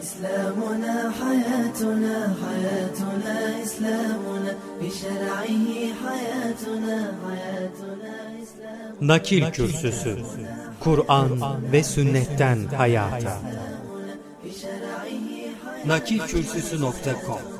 إسلامنا حياتنا حياتنا إسلامنا بشرعه حياتنا حياتنا إسلامنا Nakil Kürsüsü Kur'an ve Sünnetten Hayata Nakilkürsüsü.com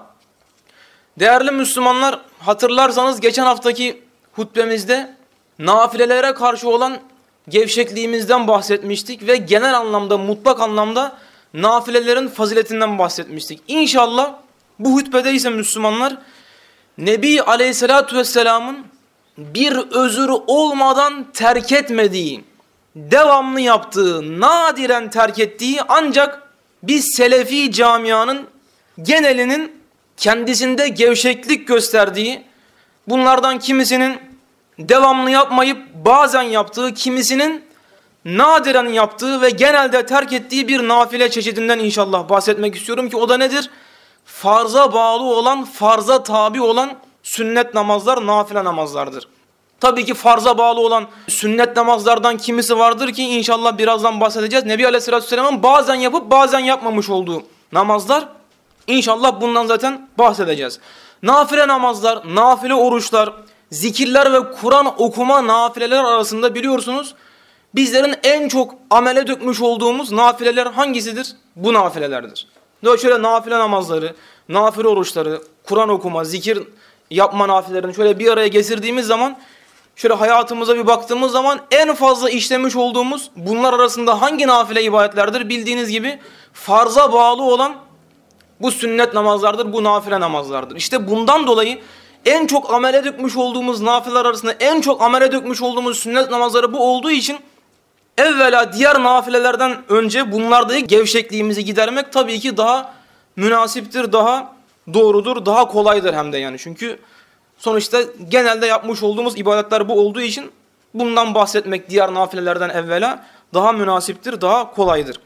Değerli Müslümanlar hatırlarsanız geçen haftaki hutbemizde nafilelere karşı olan gevşekliğimizden bahsetmiştik ve genel anlamda mutlak anlamda nafilelerin faziletinden bahsetmiştik. İnşallah bu hutbede ise Müslümanlar Nebi Aleyhisselatü Vesselam'ın bir özür olmadan terk etmediği, devamlı yaptığı, nadiren terk ettiği ancak biz Selefi camianın genelinin kendisinde gevşeklik gösterdiği, bunlardan kimisinin devamlı yapmayıp bazen yaptığı, kimisinin nadiren yaptığı ve genelde terk ettiği bir nafile çeşidinden inşallah bahsetmek istiyorum ki o da nedir? Farza bağlı olan, farza tabi olan sünnet namazlar, nafile namazlardır. Tabii ki farza bağlı olan sünnet namazlardan kimisi vardır ki inşallah birazdan bahsedeceğiz. Nebi Aleyhisselatü Vesselam'ın bazen yapıp bazen yapmamış olduğu namazlar İnşallah bundan zaten bahsedeceğiz. Nafile namazlar, nafile oruçlar, zikirler ve Kur'an okuma nafileler arasında biliyorsunuz bizlerin en çok amele dökmüş olduğumuz nafileler hangisidir? Bu nafilelerdir. Böyle şöyle nafile namazları, nafile oruçları, Kur'an okuma, zikir yapma nafilelerini şöyle bir araya getirdiğimiz zaman şöyle hayatımıza bir baktığımız zaman en fazla işlemiş olduğumuz bunlar arasında hangi nafile ibadetlerdir? Bildiğiniz gibi farza bağlı olan bu sünnet namazlardır, bu nafile namazlardır. İşte bundan dolayı en çok amele dökmüş olduğumuz nafileler arasında en çok amele dökmüş olduğumuz sünnet namazları bu olduğu için evvela diğer nafilelerden önce bunlardaki gevşekliğimizi gidermek tabii ki daha münasiptir, daha doğrudur, daha kolaydır hem de yani. Çünkü sonuçta genelde yapmış olduğumuz ibadetler bu olduğu için bundan bahsetmek diğer nafilelerden evvela daha münasiptir, daha kolaydır.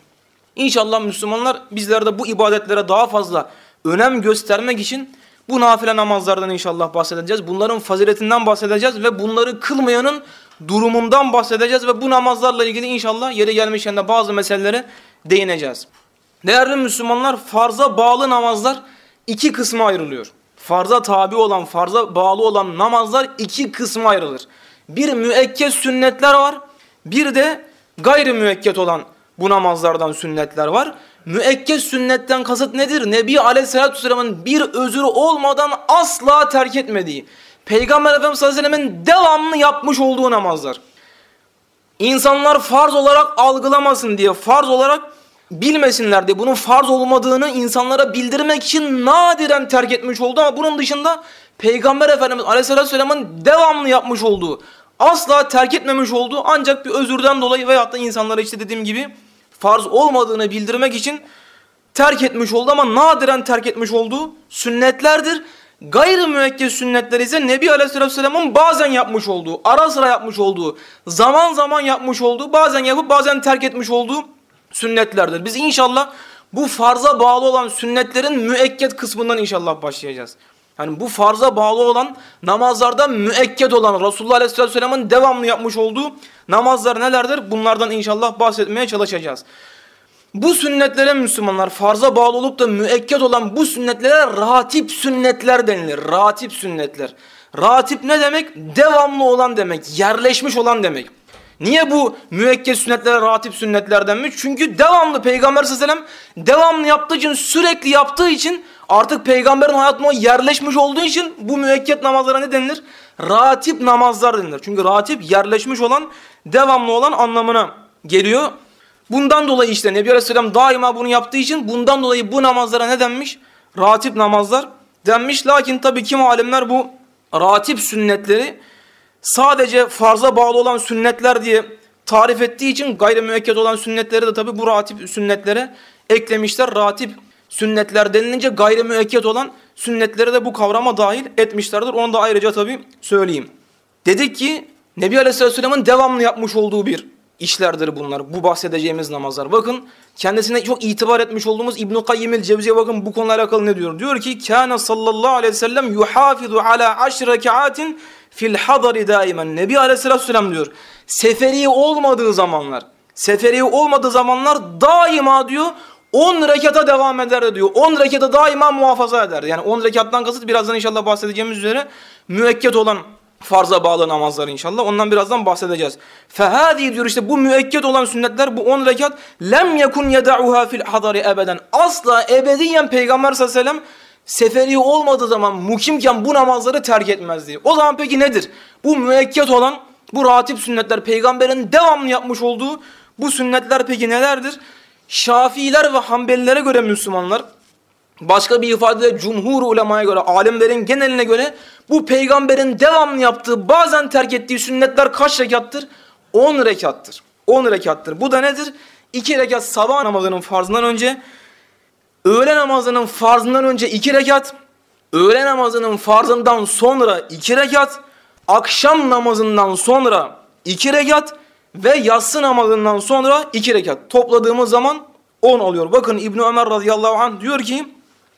İnşallah Müslümanlar bizler de bu ibadetlere daha fazla önem göstermek için bu nafile namazlardan inşallah bahsedeceğiz. Bunların faziletinden bahsedeceğiz ve bunları kılmayanın durumundan bahsedeceğiz ve bu namazlarla ilgili inşallah yeri gelmişken de bazı meselelere değineceğiz. Değerli Müslümanlar farza bağlı namazlar iki kısma ayrılıyor. Farza tabi olan, farza bağlı olan namazlar iki kısma ayrılır. Bir müekket sünnetler var, bir de gayri müekket olan bu namazlardan sünnetler var. Müekket sünnetten kasıt nedir? Nebi Aleyhisselatü Vesselam'ın bir özürü olmadan asla terk etmediği, Peygamber Efendimiz Sallallahu Aleyhi ve Sellem'in devamlı yapmış olduğu namazlar. İnsanlar farz olarak algılamasın diye, farz olarak bilmesinler diye, bunun farz olmadığını insanlara bildirmek için nadiren terk etmiş oldu ama bunun dışında Peygamber Efendimiz Aleyhisselatü Vesselam'ın devamlı yapmış olduğu, asla terk etmemiş olduğu ancak bir özürden dolayı veyahut da insanlara işte dediğim gibi farz olmadığını bildirmek için terk etmiş oldu ama nadiren terk etmiş olduğu sünnetlerdir. Gayrı müekked sünnetler ise Nebi Aleyhisselam'ın bazen yapmış olduğu, ara sıra yapmış olduğu, zaman zaman yapmış olduğu, bazen yapıp bazen terk etmiş olduğu sünnetlerdir. Biz inşallah bu farza bağlı olan sünnetlerin müekked kısmından inşallah başlayacağız. Yani bu farza bağlı olan namazlarda müekked olan Resulullah Aleyhisselam'ın devamlı yapmış olduğu namazlar nelerdir? Bunlardan inşallah bahsetmeye çalışacağız. Bu sünnetlere Müslümanlar farza bağlı olup da müekked olan bu sünnetlere ratip sünnetler denilir. Ratip sünnetler. Ratip ne demek? Devamlı olan demek. Yerleşmiş olan demek. Niye bu müekked sünnetlere ratip sünnetler denmiş? Çünkü devamlı Peygamber sallallahu aleyhi ve sellem devamlı yaptığı için sürekli yaptığı için artık peygamberin hayatına yerleşmiş olduğu için bu müekked namazlara ne denilir? Ratip namazlar denilir. Çünkü ratip yerleşmiş olan, devamlı olan anlamına geliyor. Bundan dolayı işte Nebi Aleyhisselam daima bunu yaptığı için bundan dolayı bu namazlara ne denmiş? Ratip namazlar denmiş. Lakin tabii kim alimler bu ratip sünnetleri sadece farza bağlı olan sünnetler diye tarif ettiği için gayri olan sünnetleri de tabii bu ratip sünnetlere eklemişler. Ratip sünnetler denilince gayri olan sünnetleri de bu kavrama dahil etmişlerdir. Onu da ayrıca tabii söyleyeyim. Dedik ki Nebi Aleyhisselam'ın devamlı yapmış olduğu bir işlerdir bunlar. Bu bahsedeceğimiz namazlar. Bakın kendisine çok itibar etmiş olduğumuz İbn-i Kayyimil Cevziye bakın bu konuyla alakalı ne diyor? Diyor ki Kâne sallallahu aleyhi ve sellem yuhafizu ala aşr rekaatin fil hadari daimen. Nebi aleyhisselam diyor. Seferi olmadığı zamanlar. Seferi olmadığı zamanlar daima diyor 10 rekata devam eder diyor. 10 rekata daima muhafaza eder. Yani 10 rekattan kasıt birazdan inşallah bahsedeceğimiz üzere müekket olan farza bağlı namazlar inşallah. Ondan birazdan bahsedeceğiz. Fehadi diyor işte bu müekked olan sünnetler bu 10 rekat lem yekun yeda'uha fil hadari ebeden. Asla ebediyen Peygamber sallallahu aleyhi ve sellem seferi olmadığı zaman mukimken bu namazları terk etmezdi. O zaman peki nedir? Bu müekket olan bu ratip sünnetler peygamberin devamlı yapmış olduğu bu sünnetler peki nelerdir? Şafiiler ve Hanbelilere göre Müslümanlar başka bir ifadeyle cumhur ulemaya göre, alimlerin geneline göre bu peygamberin devamlı yaptığı bazen terk ettiği sünnetler kaç rekattır? 10 rekattır. 10 rekattır. Bu da nedir? 2 rekat sabah namazının farzından önce, öğle namazının farzından önce 2 rekat, öğle namazının farzından sonra 2 rekat, akşam namazından sonra 2 rekat ve yatsı namazından sonra 2 rekat. Topladığımız zaman 10 oluyor. Bakın İbn Ömer radıyallahu anh diyor ki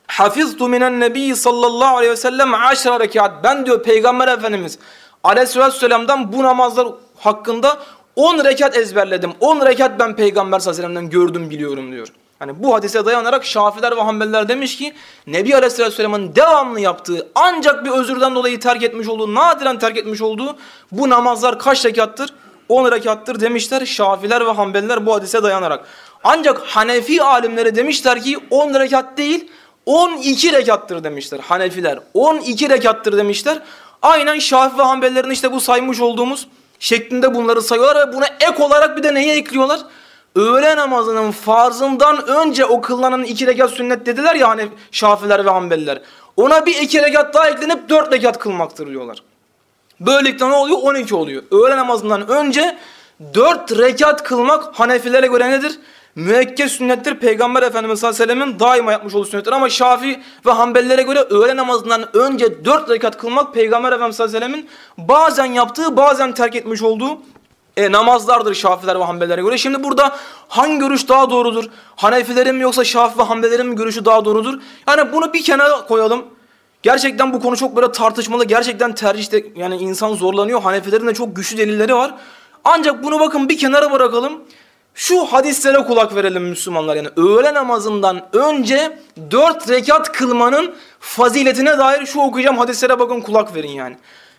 Hafiztu minen nebi sallallahu aleyhi ve sellem aşra rekat. Ben diyor Peygamber Efendimiz aleyhisselamdan bu namazlar hakkında 10 rekat ezberledim. 10 rekat ben Peygamber sallallahu aleyhi ve sellem'den gördüm biliyorum diyor. Hani bu hadise dayanarak Şafiler ve Hanbeliler demiş ki Nebi Aleyhisselam'ın devamlı yaptığı ancak bir özürden dolayı terk etmiş olduğu, nadiren terk etmiş olduğu bu namazlar kaç rekattır? 10 rekattır demişler Şafiler ve Hanbeliler bu hadise dayanarak. Ancak Hanefi alimleri demişler ki 10 rekat değil 12 rekattır demişler Hanefiler. 12 rekattır demişler. Aynen Şafi ve Hanbelilerin işte bu saymış olduğumuz şeklinde bunları sayıyorlar ve buna ek olarak bir de neye ekliyorlar? Öğle namazının farzından önce o kılınan iki rekat sünnet dediler ya hani Şafiler ve Hanbeliler. Ona bir iki rekat daha eklenip dört rekat kılmaktır diyorlar. Böylelikle ne oluyor? 12 oluyor. Öğle namazından önce dört rekat kılmak Hanefilere göre nedir? müekked sünnettir. Peygamber Efendimiz sallallahu daima yapmış olduğu sünnettir. Ama Şafi ve Hanbelilere göre öğle namazından önce dört rekat kılmak Peygamber Efendimiz sallallahu bazen yaptığı bazen terk etmiş olduğu e, namazlardır Şafiler ve Hanbelilere göre. Şimdi burada hangi görüş daha doğrudur? Hanefilerin mi yoksa Şafi ve Hanbelilerin mi görüşü daha doğrudur? Yani bunu bir kenara koyalım. Gerçekten bu konu çok böyle tartışmalı. Gerçekten tercihte yani insan zorlanıyor. Hanefilerin de çok güçlü delilleri var. Ancak bunu bakın bir kenara bırakalım. Şu hadislere kulak verelim Müslümanlar yani öğle namazından önce dört rekat kılmanın faziletine dair şu okuyacağım hadislere bakın kulak verin yani.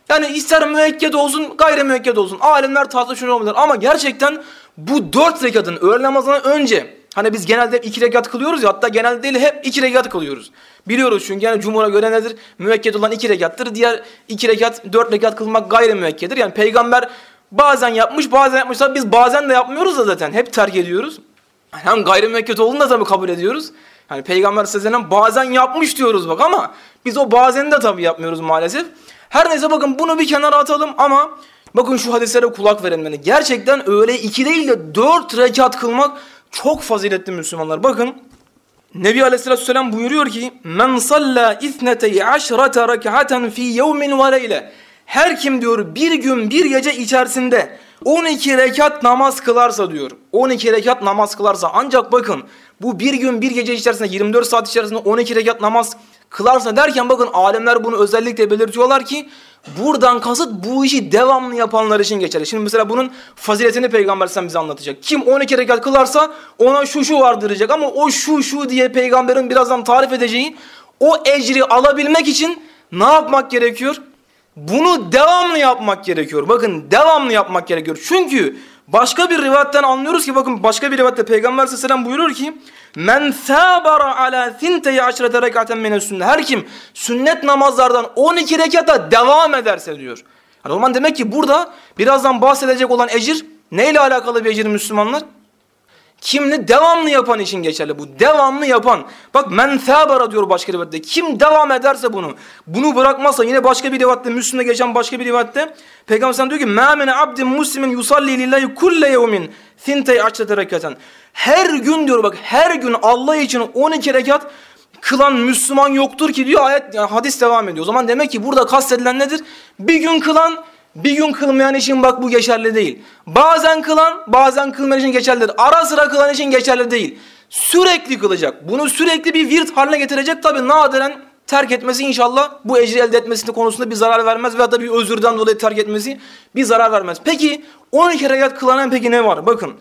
Yani ister müekked olsun gayri müekked olsun alimler tartışıyor olabilir ama gerçekten bu dört rekatın öğle namazından önce hani biz genelde iki rekat kılıyoruz ya hatta genelde değil hep iki rekat kılıyoruz. Biliyoruz çünkü yani cumhura göre nedir? Müekked olan iki rekattır. Diğer iki rekat dört rekat kılmak gayri müekkedir. Yani peygamber Bazen yapmış bazen yapmışlar. Biz bazen de yapmıyoruz da zaten. Hep terk ediyoruz. Hem gayrimüvekket olduğunu da tabii kabul ediyoruz. Yani Peygamber Aleyhisselam bazen yapmış diyoruz bak ama biz o bazen de tabii yapmıyoruz maalesef. Her neyse bakın bunu bir kenara atalım ama bakın şu hadislere kulak verin beni. Gerçekten öyle iki değil de dört rekat kılmak çok faziletli Müslümanlar. Bakın Nebi Aleyhisselatü Vesselam buyuruyor ki men salla ithnetey aşrata rek'aten fi yevmin ve leyle her kim diyor bir gün bir gece içerisinde 12 rekat namaz kılarsa diyor 12 rekat namaz kılarsa ancak bakın bu bir gün bir gece içerisinde 24 saat içerisinde 12 rekat namaz kılarsa derken bakın alemler bunu özellikle belirtiyorlar ki buradan kasıt bu işi devamlı yapanlar için geçerli. Şimdi mesela bunun faziletini peygamber sen bize anlatacak. Kim 12 rekat kılarsa ona şu şu vardır diyecek ama o şu şu diye peygamberin birazdan tarif edeceği o ecri alabilmek için ne yapmak gerekiyor? Bunu devamlı yapmak gerekiyor. Bakın devamlı yapmak gerekiyor. Çünkü başka bir rivayetten anlıyoruz ki bakın başka bir rivayette Peygamber sallallahu buyurur ki Men sabara ala thintey aşrete rekaten mine sünnet. Her kim sünnet namazlardan 12 rekata devam ederse diyor. Yani o zaman demek ki burada birazdan bahsedecek olan ecir neyle alakalı bir ecir Müslümanlar? Kimli devamlı yapan için geçerli bu. Devamlı yapan. Bak men thabara diyor başka rivayette. Kim devam ederse bunu. Bunu bırakmazsa yine başka bir rivayette Müslüm'de geçen başka bir rivayette Peygamber sen diyor ki ma min abdin muslimin yusalli lillahi kulle yevmin thintey aşrete rekaten. Her gün diyor bak her gün Allah için 12 rekat kılan Müslüman yoktur ki diyor ayet yani hadis devam ediyor. O zaman demek ki burada kastedilen nedir? Bir gün kılan bir gün kılmayan için bak bu geçerli değil. Bazen kılan, bazen kılmayan için geçerlidir. Ara sıra kılan için geçerli değil. Sürekli kılacak. Bunu sürekli bir virt haline getirecek. Tabi nadiren terk etmesi inşallah bu ecri elde etmesinde konusunda bir zarar vermez veya da bir özürden dolayı terk etmesi bir zarar vermez. Peki 12 rekat kılanan peki ne var? Bakın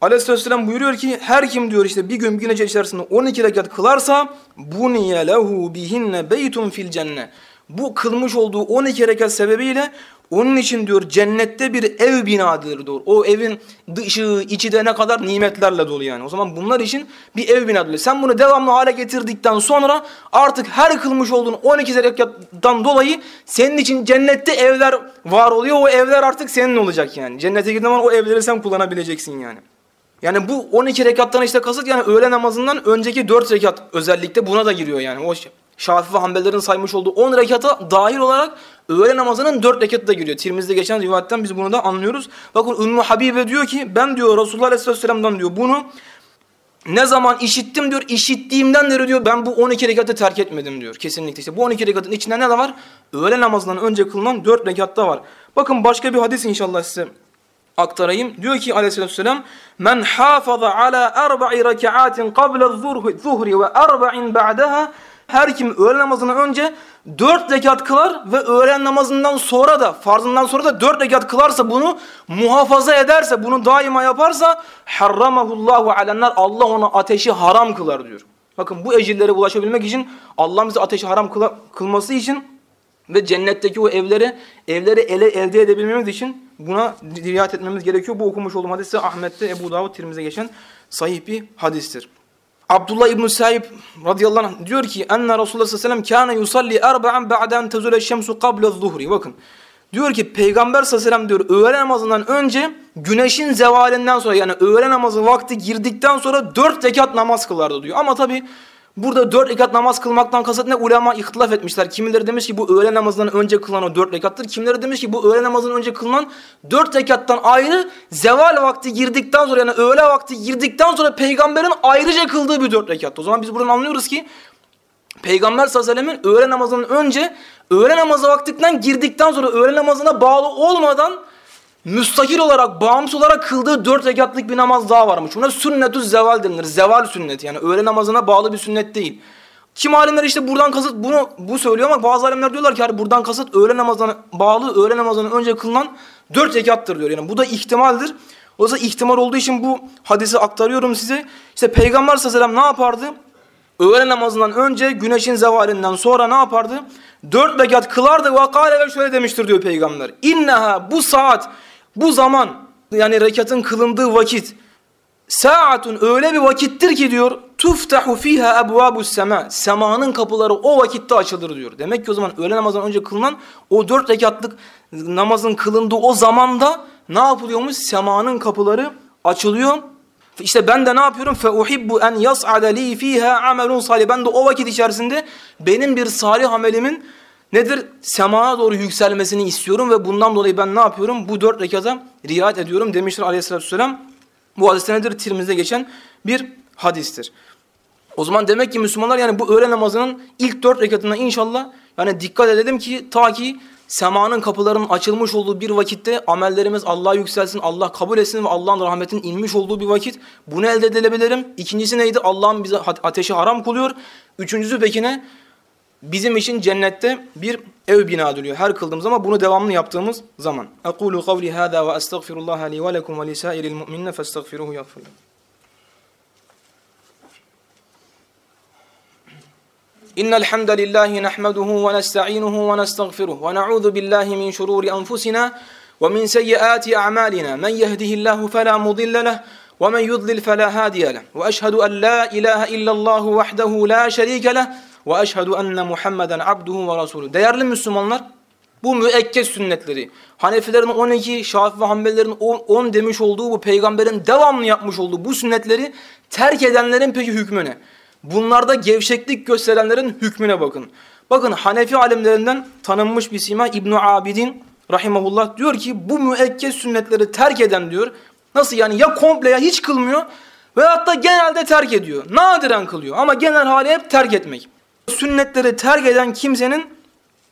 Aleyhisselam buyuruyor ki her kim diyor işte bir gün bir gece içerisinde 12 rekat kılarsa buniye lehu bihinne beytun fil cennet. Bu kılmış olduğu 12 rekat sebebiyle onun için diyor cennette bir ev binadır diyor. O evin dışı, içi de ne kadar nimetlerle dolu yani. O zaman bunlar için bir ev binadır. Sen bunu devamlı hale getirdikten sonra artık her kılmış olduğun 12 rekattan dolayı senin için cennette evler var oluyor. O evler artık senin olacak yani. Cennete girdiğin zaman o evleri sen kullanabileceksin yani. Yani bu 12 rekattan işte kasıt yani öğle namazından önceki 4 rekat özellikle buna da giriyor yani. O Şafii ve Hanbelilerin saymış olduğu 10 rekata dahil olarak öğle namazının 4 rekatı da giriyor. Tirmiz'de geçen rivayetten biz bunu da anlıyoruz. Bakın Ümmü Habibe diyor ki ben diyor Resulullah Aleyhisselam'dan diyor bunu ne zaman işittim diyor işittiğimden beri diyor ben bu 12 rekatı terk etmedim diyor. Kesinlikle işte bu 12 rekatın içinde ne de var? Öğle namazından önce kılınan 4 rekatta var. Bakın başka bir hadis inşallah size aktarayım. Diyor ki aleyhissalatü vesselam men hafaza ala erba'i rekaatin qabla zuhri ve erba'in ba'daha her kim öğle namazından önce dört rekat kılar ve öğlen namazından sonra da farzından sonra da dört rekat kılarsa bunu muhafaza ederse bunu daima yaparsa harramahullahu alenler Allah ona ateşi haram kılar diyor. Bakın bu ecirlere ulaşabilmek için Allah bize ateşi haram kıla, kılması için ve cennetteki o evleri evleri ele elde edebilmemiz için buna riayet etmemiz gerekiyor. Bu okumuş olduğum hadis Ahmet'te Ebu Davud Tirmizi'ye geçen sahih bir hadistir. Abdullah İbn Saib radıyallahu anh diyor ki enne Resulullah sallallahu aleyhi ve sellem kâne yusalli erba'an ba'den tezule şemsu qabla zuhri. Bakın diyor ki Peygamber sallallahu sellem diyor öğle namazından önce güneşin zevalinden sonra yani öğle namazı vakti girdikten sonra dört rekat namaz kılardı diyor. Ama tabi Burada dört rekat namaz kılmaktan kasıt ne? Ulema ihtilaf etmişler. Kimileri demiş ki bu öğle namazından önce kılınan o dört rekattır. Kimileri demiş ki bu öğle namazından önce kılınan dört rekattan ayrı zeval vakti girdikten sonra yani öğle vakti girdikten sonra peygamberin ayrıca kıldığı bir dört rekat. O zaman biz buradan anlıyoruz ki Peygamber sallallahu aleyhi ve sellem'in öğle namazından önce öğle namazı vaktinden girdikten sonra öğle namazına bağlı olmadan müstakil olarak, bağımsız olarak kıldığı dört rekatlık bir namaz daha varmış. Buna sünnetü zeval denilir. Zeval sünneti yani öğle namazına bağlı bir sünnet değil. Kim alimler işte buradan kasıt bunu bu söylüyor ama bazı alimler diyorlar ki hani buradan kasıt öğle namazına bağlı, öğle namazının önce kılınan dört rekattır diyor. Yani bu da ihtimaldir. O zaman ihtimal olduğu için bu hadisi aktarıyorum size. İşte Peygamber sallallahu aleyhi ne yapardı? Öğle namazından önce güneşin zevalinden sonra ne yapardı? Dört rekat kılardı ve kâle ve şöyle demiştir diyor Peygamber. İnneha bu saat bu zaman yani rekatın kılındığı vakit saatun öyle bir vakittir ki diyor tuftahu fiha ebvabus sema semanın kapıları o vakitte açılır diyor. Demek ki o zaman öğle namazından önce kılınan o dört rekatlık namazın kılındığı o zamanda ne yapılıyormuş? Semanın kapıları açılıyor. İşte ben de ne yapıyorum? Uhibbu en yas'ada li fiha amelun salih. Ben de o vakit içerisinde benim bir salih amelimin nedir? Semaya doğru yükselmesini istiyorum ve bundan dolayı ben ne yapıyorum? Bu dört rekata riayet ediyorum demiştir aleyhissalatü vesselam. Bu hadiste nedir? Tirmiz'de geçen bir hadistir. O zaman demek ki Müslümanlar yani bu öğle namazının ilk dört rekatına inşallah yani dikkat edelim ki ta ki semanın kapılarının açılmış olduğu bir vakitte amellerimiz Allah'a yükselsin, Allah kabul etsin ve Allah'ın rahmetinin inmiş olduğu bir vakit. Bunu elde edebilirim. İkincisi neydi? Allah'ın bize ateşi haram kılıyor. Üçüncüsü peki ne? Bizim için cennette bir ev bina ediliyor her kıldığımız ama bunu devamlı yaptığımız zaman. Ekulu kavli hâzâ ve estağfirullâhe li ve lekum ve lisâiril mu'minine festağfiruhu yagfir إن الحمد لله نحمده ونستعينه ونستغفره ونعوذ بالله من شرور أنفسنا ومن سيئات أعمالنا من يهده الله فلا مضل له ومن يضلل فلا هادي له وأشهد أن لا إله إلا الله وحده لا شريك له ve eşhedü enne Muhammeden abduhu ve rasulü. Değerli Müslümanlar bu müekket sünnetleri Hanefilerin 12, Şafi ve Hanbelilerin 10, 10 demiş olduğu bu peygamberin devamlı yapmış olduğu bu sünnetleri terk edenlerin peki hükmü ne? Bunlarda gevşeklik gösterenlerin hükmüne bakın. Bakın Hanefi alimlerinden tanınmış bir sima İbn Abidin rahimahullah diyor ki bu müekket sünnetleri terk eden diyor. Nasıl yani ya komple ya hiç kılmıyor veyahut da genelde terk ediyor. Nadiren kılıyor ama genel hali hep terk etmek. Sünnetleri terk eden kimsenin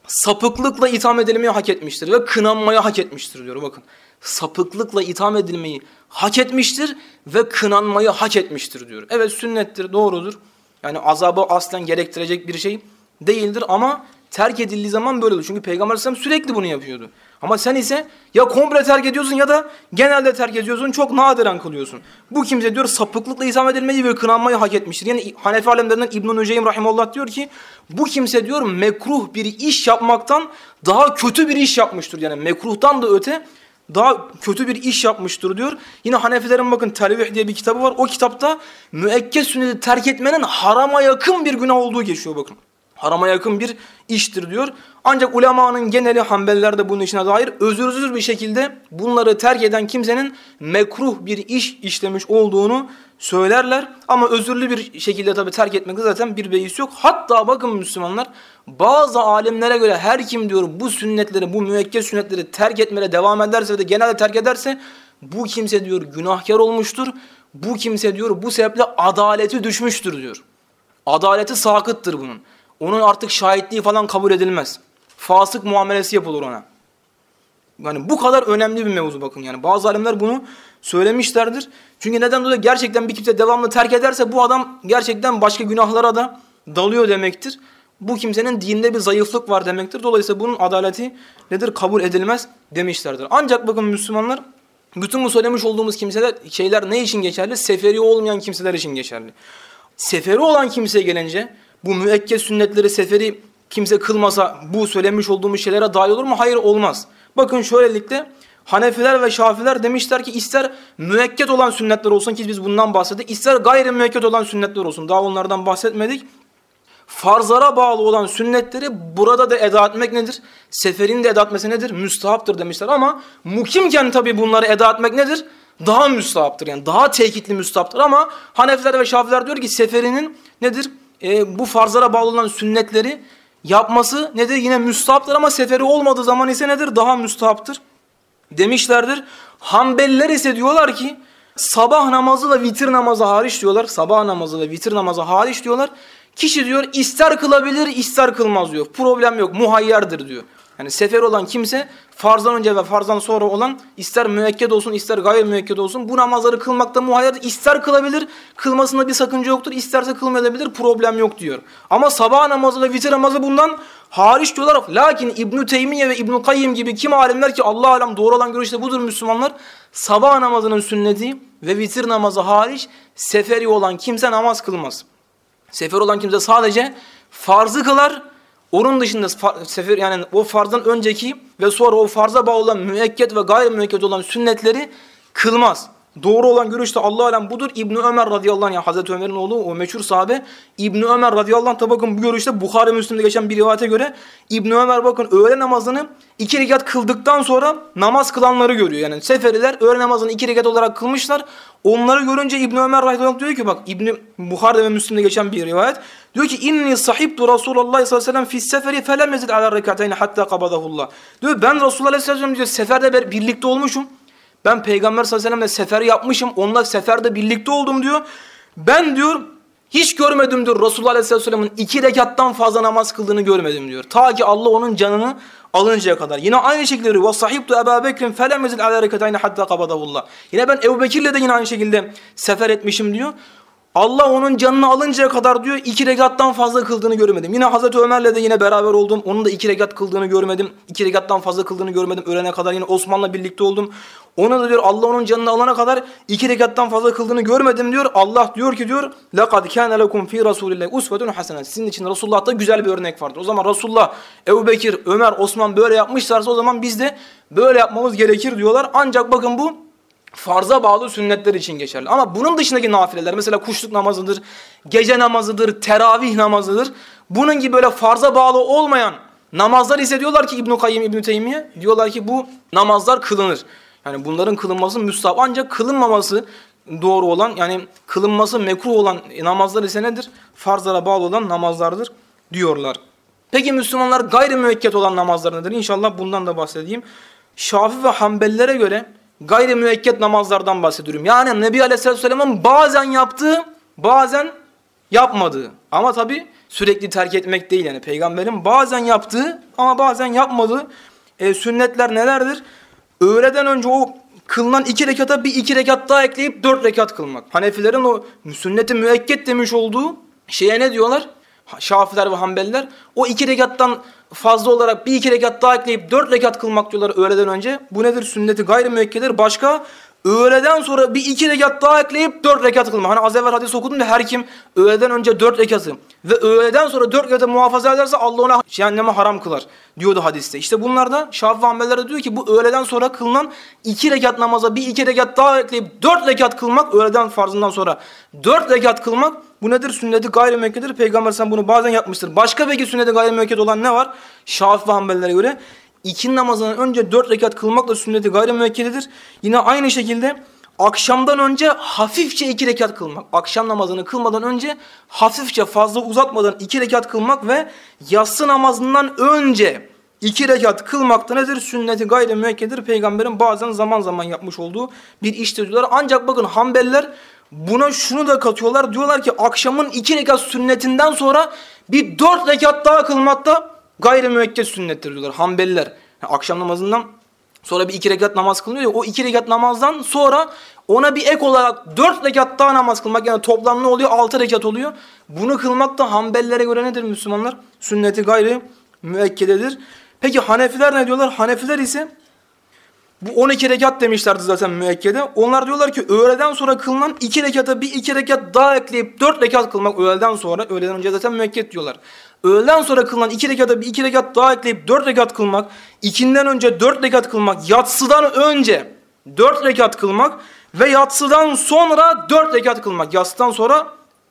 sapıklıkla itham edilmeyi hak etmiştir ve kınanmayı hak etmiştir diyor bakın. Sapıklıkla itham edilmeyi hak etmiştir ve kınanmayı hak etmiştir diyor. Evet sünnettir, doğrudur. Yani azabı aslen gerektirecek bir şey değildir ama terk edildiği zaman böyle olur. Çünkü Peygamber Aleyhisselam sürekli bunu yapıyordu. Ama sen ise ya komple terk ediyorsun ya da genelde terk ediyorsun. Çok nadiren kılıyorsun. Bu kimse diyor sapıklıkla itham edilmeyi ve kınanmayı hak etmiştir. Yani Hanefi alemlerinden İbn-i Nüceym Rahimullah diyor ki bu kimse diyor mekruh bir iş yapmaktan daha kötü bir iş yapmıştır. Yani mekruhtan da öte daha kötü bir iş yapmıştır diyor. Yine Hanefilerin bakın Telvih diye bir kitabı var. O kitapta müekked sünneti terk etmenin harama yakın bir günah olduğu geçiyor bakın. Harama yakın bir iştir diyor. Ancak ulemanın geneli Hanbeliler de bunun işine dair özürsüz bir şekilde bunları terk eden kimsenin mekruh bir iş işlemiş olduğunu söylerler. Ama özürlü bir şekilde tabi terk etmek zaten bir beis yok. Hatta bakın Müslümanlar bazı alimlere göre her kim diyor bu sünnetleri, bu müekked sünnetleri terk etmeye devam ederse ve de genelde terk ederse bu kimse diyor günahkar olmuştur. Bu kimse diyor bu sebeple adaleti düşmüştür diyor. Adaleti sakıttır bunun. Onun artık şahitliği falan kabul edilmez. Fasık muamelesi yapılır ona. Yani bu kadar önemli bir mevzu bakın yani. Bazı alimler bunu söylemişlerdir. Çünkü neden dolayı gerçekten bir kimse devamlı terk ederse bu adam gerçekten başka günahlara da dalıyor demektir. Bu kimsenin dinde bir zayıflık var demektir. Dolayısıyla bunun adaleti nedir? Kabul edilmez demişlerdir. Ancak bakın Müslümanlar bütün bu söylemiş olduğumuz kimseler şeyler ne için geçerli? Seferi olmayan kimseler için geçerli. Seferi olan kimseye gelince bu müekked sünnetleri seferi kimse kılmasa bu söylemiş olduğumuz şeylere dahil olur mu? Hayır olmaz. Bakın şöylelikle Hanefiler ve Şafiler demişler ki ister müekket olan sünnetler olsun ki biz bundan bahsettik. ister gayri müekket olan sünnetler olsun. Daha onlardan bahsetmedik. Farzlara bağlı olan sünnetleri burada da eda etmek nedir? Seferin de eda etmesi nedir? Müstahaptır demişler ama mukimken tabi bunları eda etmek nedir? Daha müstahaptır yani daha tekitli müstahaptır ama Hanefiler ve Şafiler diyor ki seferinin nedir? E, bu farzlara bağlı olan sünnetleri yapması nedir? Yine müstahaptır ama seferi olmadığı zaman ise nedir? Daha müstahaptır demişlerdir. Hanbeliler ise diyorlar ki sabah namazı ve vitir namazı hariç diyorlar. Sabah namazı ve vitir namazı hariç diyorlar. Kişi diyor ister kılabilir ister kılmaz diyor. Problem yok muhayyerdir diyor. Yani sefer olan kimse farzdan önce ve farzdan sonra olan ister müekked olsun ister gayri müekked olsun bu namazları kılmakta muhayyerdir. İster kılabilir kılmasında bir sakınca yoktur. İsterse kılmayabilir problem yok diyor. Ama sabah namazı ve vitir namazı bundan hariç diyorlar. Lakin İbn-i Teymiye ve İbn-i Kayyim gibi kim alimler ki Allah alem doğru olan görüşte budur Müslümanlar. Sabah namazının sünneti ve vitir namazı hariç seferi olan kimse namaz kılmaz. Sefer olan kimse sadece farzı kılar. Onun dışında sefer yani o farzdan önceki ve sonra o farza bağlı olan müekket ve gayri müekket olan sünnetleri kılmaz. Doğru olan görüş de Allah alem budur. İbn Ömer radıyallahu anh yani Hazreti Ömer'in oğlu o meşhur sahabe İbn Ömer radıyallahu anh bakın bu görüşte Bukhari Müslim'de geçen bir rivayete göre İbn Ömer bakın öğle namazını iki rekat kıldıktan sonra namaz kılanları görüyor. Yani seferiler öğle namazını iki rekat olarak kılmışlar. Onları görünce İbn Ömer radıyallahu anh diyor ki bak İbn Bukhari ve Müslim'de geçen bir rivayet diyor ki inni sahibtu Resulullah sallallahu aleyhi ve sellem fi seferi felem yezid ala rekateyni hatta kabadahullah. Diyor ben Resulullah aleyhi ve sellem diyor seferde birlikte olmuşum. Ben Peygamber sallallahu aleyhi ve sellemle sefer yapmışım. Onunla seferde birlikte oldum diyor. Ben diyor Hiç görmedim diyor Resulullah Aleyhisselatü Vesselam'ın iki rekattan fazla namaz kıldığını görmedim diyor. Ta ki Allah onun canını alıncaya kadar. Yine aynı şekilde ve sahibtu Ebu Bekir'in felem yezil ala rekatayni hatta kabadahullah. Yine ben Ebu Bekir'le de yine aynı şekilde sefer etmişim diyor. Allah onun canını alıncaya kadar diyor iki rekattan fazla kıldığını görmedim. Yine Hazreti Ömer'le de yine beraber oldum. Onun da iki rekat kıldığını görmedim. İki rekattan fazla kıldığını görmedim. Ölene kadar yine Osman'la birlikte oldum. Ona da diyor Allah onun canını alana kadar iki rekattan fazla kıldığını görmedim diyor. Allah diyor ki diyor لَقَدْ كَانَ لَكُمْ ف۪ي رَسُولِ اللّٰهِ اُسْوَةٌ حَسَنًا Sizin için Resulullah'ta güzel bir örnek vardır. O zaman Resulullah, Ebu Bekir, Ömer, Osman böyle yapmışlarsa o zaman biz de böyle yapmamız gerekir diyorlar. Ancak bakın bu farza bağlı sünnetler için geçerli. Ama bunun dışındaki nafileler mesela kuşluk namazıdır, gece namazıdır, teravih namazıdır. Bunun gibi böyle farza bağlı olmayan namazlar ise diyorlar ki İbn-i Kayyim, İbn-i Teymiye diyorlar ki bu namazlar kılınır. Yani bunların kılınması müstahap ancak kılınmaması doğru olan yani kılınması mekruh olan namazlar ise nedir? Farzlara bağlı olan namazlardır diyorlar. Peki Müslümanlar gayri müekket olan namazlar nedir? İnşallah bundan da bahsedeyim. Şafi ve Hanbelilere göre gayri müekket namazlardan bahsediyorum. Yani Nebi Aleyhisselatü Vesselam'ın bazen yaptığı, bazen yapmadığı. Ama tabi sürekli terk etmek değil yani. Peygamberin bazen yaptığı ama bazen yapmadığı e, sünnetler nelerdir? Öğleden önce o kılınan iki rekata bir iki rekat daha ekleyip dört rekat kılmak. Hanefilerin o sünneti müekket demiş olduğu şeye ne diyorlar? Şafiler ve Hanbeliler o iki rekattan fazla olarak bir iki rekat daha ekleyip dört rekat kılmak diyorlar öğleden önce. Bu nedir? Sünneti gayri müekkedir. Başka öğleden sonra bir iki rekat daha ekleyip dört rekat kılmak. Hani az evvel hadis okudum da her kim öğleden önce dört rekatı ve öğleden sonra dört rekatı muhafaza ederse Allah ona cehenneme haram kılar diyordu hadiste. İşte bunlar da Şafii de diyor ki bu öğleden sonra kılınan iki rekat namaza bir iki rekat daha ekleyip dört rekat kılmak öğleden farzından sonra dört rekat kılmak bu nedir? Sünneti gayrimüekkedir. Peygamber sen bunu bazen yapmıştır. Başka peki sünneti gayrimüekket olan ne var? Şafii Hanbelilere göre ikindi namazından önce dört rekat kılmak da sünneti gayrimüekkededir. Yine aynı şekilde akşamdan önce hafifçe iki rekat kılmak. Akşam namazını kılmadan önce hafifçe fazla uzatmadan iki rekat kılmak ve yatsı namazından önce iki rekat kılmak da nedir? Sünneti gayrimüekkedir. Peygamberin bazen zaman zaman yapmış olduğu bir iştir diyorlar. Ancak bakın Hanbeliler Buna şunu da katıyorlar. Diyorlar ki akşamın iki rekat sünnetinden sonra bir dört rekat daha kılmak da gayri müekket sünnettir diyorlar. Hanbeliler. Yani akşam namazından sonra bir iki rekat namaz kılınıyor ya o iki rekat namazdan sonra ona bir ek olarak dört rekat daha namaz kılmak yani toplam ne oluyor? Altı rekat oluyor. Bunu kılmak da Hanbelilere göre nedir Müslümanlar? Sünneti gayri müekkededir. Peki Hanefiler ne diyorlar? Hanefiler ise bu 12 rekat demişlerdi zaten müekkede. Onlar diyorlar ki öğleden sonra kılınan 2 rekata bir 2 rekat daha ekleyip 4 rekat kılmak öğleden sonra. Öğleden önce zaten müekket diyorlar. Öğleden sonra kılınan 2 rekata bir 2 rekat daha ekleyip 4 rekat kılmak. ikinden önce 4 rekat kılmak. Yatsıdan önce 4 rekat kılmak. Ve yatsıdan sonra 4 rekat kılmak. Yatsıdan sonra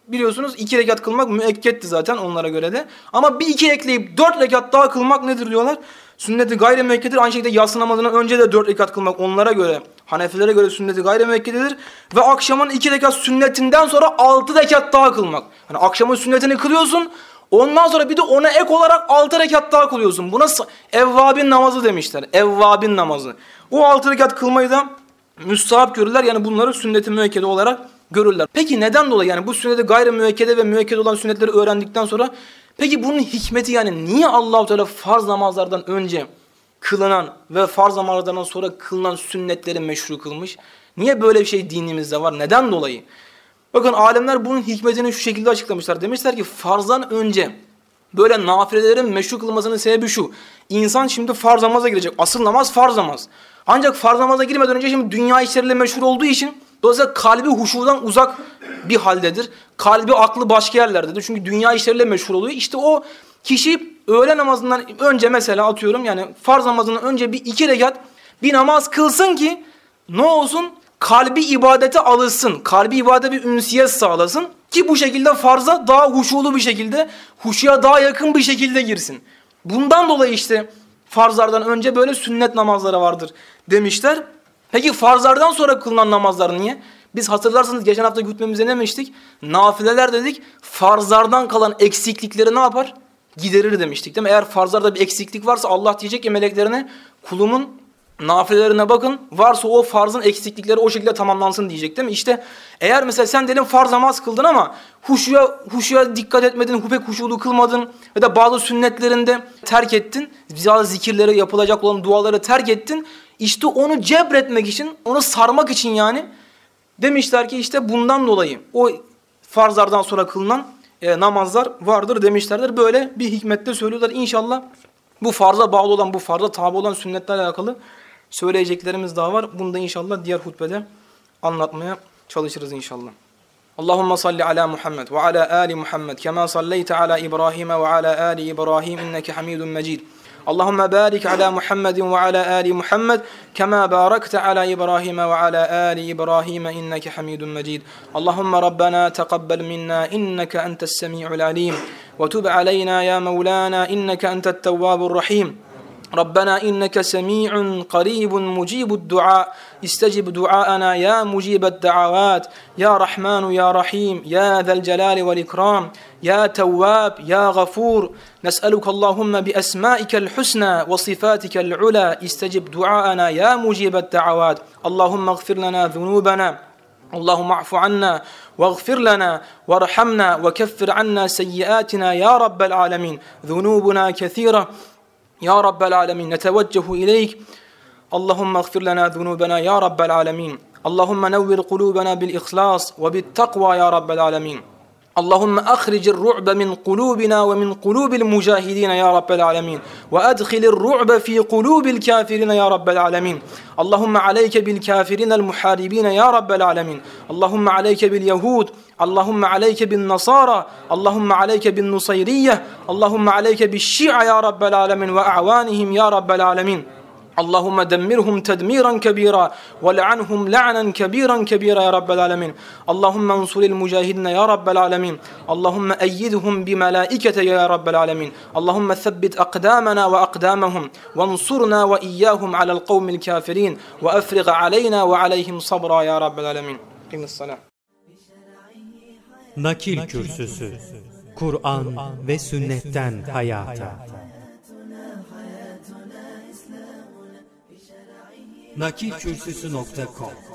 biliyorsunuz 2 rekat kılmak müekketti zaten onlara göre de. Ama bir 2 ekleyip 4 rekat daha kılmak nedir diyorlar? Sünneti gayrimüekkedir. Aynı şekilde yatsı namazından önce de dört rekat kılmak onlara göre, Hanefilere göre sünneti gayrimüekkededir. Ve akşamın iki rekat sünnetinden sonra altı rekat daha kılmak. Hani akşamın sünnetini kılıyorsun, ondan sonra bir de ona ek olarak altı rekat daha kılıyorsun. Buna evvabin namazı demişler. Evvabin namazı. O altı rekat kılmayı da müstahap görürler. Yani bunları sünnet-i müekkede olarak görürler. Peki neden dolayı? Yani bu sünneti gayri müekkede ve müekkede olan sünnetleri öğrendikten sonra Peki bunun hikmeti yani niye Allahu Teala farz namazlardan önce kılınan ve farz namazlardan sonra kılınan sünnetleri meşru kılmış? Niye böyle bir şey dinimizde var? Neden dolayı? Bakın alemler bunun hikmetini şu şekilde açıklamışlar. Demişler ki farzdan önce böyle nafilelerin meşru kılmasının sebebi şu. İnsan şimdi farz namaza girecek. Asıl namaz farz namaz. Ancak farz namaza girmeden önce şimdi dünya işleriyle meşhur olduğu için dolayısıyla kalbi huşudan uzak bir haldedir. Kalbi aklı başka yerlerdedir. Çünkü dünya işleriyle meşhur oluyor. İşte o kişi öğle namazından önce mesela atıyorum yani farz namazından önce bir iki rekat bir namaz kılsın ki ne olsun? Kalbi ibadete alışsın. Kalbi ibadete bir ünsiyet sağlasın. Ki bu şekilde farza daha huşulu bir şekilde, huşuya daha yakın bir şekilde girsin. Bundan dolayı işte farzlardan önce böyle sünnet namazları vardır demişler. Peki farzlardan sonra kılınan namazlar niye? Biz hatırlarsanız geçen hafta gütmemize ne demiştik? Nafileler dedik farzlardan kalan eksiklikleri ne yapar? Giderir demiştik değil mi? Eğer farzlarda bir eksiklik varsa Allah diyecek ki meleklerine kulumun nafilelerine bakın. Varsa o farzın eksiklikleri o şekilde tamamlansın diyecek değil mi? İşte eğer mesela sen dedim farz namaz kıldın ama huşuya, huşuya dikkat etmedin, pek huşulu kılmadın ya da bazı sünnetlerinde terk ettin. Bazı zikirleri yapılacak olan duaları terk ettin. İşte onu cebretmek için, onu sarmak için yani demişler ki işte bundan dolayı o farzlardan sonra kılınan e, namazlar vardır demişlerdir. Böyle bir hikmette söylüyorlar. İnşallah bu farza bağlı olan, bu farza tabi olan sünnetlerle alakalı söyleyeceklerimiz daha var. Bunu da inşallah diğer hutbede anlatmaya çalışırız inşallah. Allahümme salli ala Muhammed ve ala ali Muhammed kema salleyte ala İbrahim ve ala ali İbrahim inneke hamidun mecid. اللهم بارك على محمد وعلى آل محمد كما باركت على إبراهيم وعلى آل إبراهيم إنك حميد مجيد اللهم ربنا تقبل منا إنك أنت السميع العليم وتب علينا يا مولانا إنك أنت التواب الرحيم ربنا إنك سميع قريب مجيب الدعاء. استجب دعاءنا يا مجيب الدعوات. يا رحمن يا رحيم. يا ذا الجلال والإكرام. يا تواب يا غفور. نسألك اللهم بأسمائك الحسنى وصفاتك العلى. استجب دعاءنا يا مجيب الدعوات. اللهم اغفر لنا ذنوبنا. اللهم اعف عنا واغفر لنا وارحمنا وكفر عنا سيئاتنا يا رب العالمين. ذنوبنا كثيرة. يا رب العالمين نتوجه إليك. اللهم اغفر لنا ذنوبنا يا رب العالمين. اللهم نور قلوبنا بالإخلاص وبالتقوى يا رب العالمين. اللهم أخرج الرعب من قلوبنا ومن قلوب المجاهدين يا رب العالمين. وأدخل الرعب في قلوب الكافرين يا رب العالمين. اللهم عليك بالكافرين المحاربين يا رب العالمين. اللهم عليك باليهود اللهم عليك بالنصارى اللهم عليك بالنصيرية اللهم عليك بالشيعة يا رب العالمين وأعوانهم يا رب العالمين. اللهم دمرهم تدميرا كبيرا ولعنهم لعنا كبيرا كبيرا يا رب العالمين. اللهم انصر المجاهدين يا رب العالمين. اللهم أيدهم بملائكة يا رب العالمين. اللهم ثبت أقدامنا وأقدامهم وانصرنا وإياهم على القوم الكافرين وأفرغ علينا وعليهم صبرا يا رب العالمين. قم الصلاة. Nakil Kürsüsü. Kur'an ve Sünnetten Hayata. nakilkürsüsü.com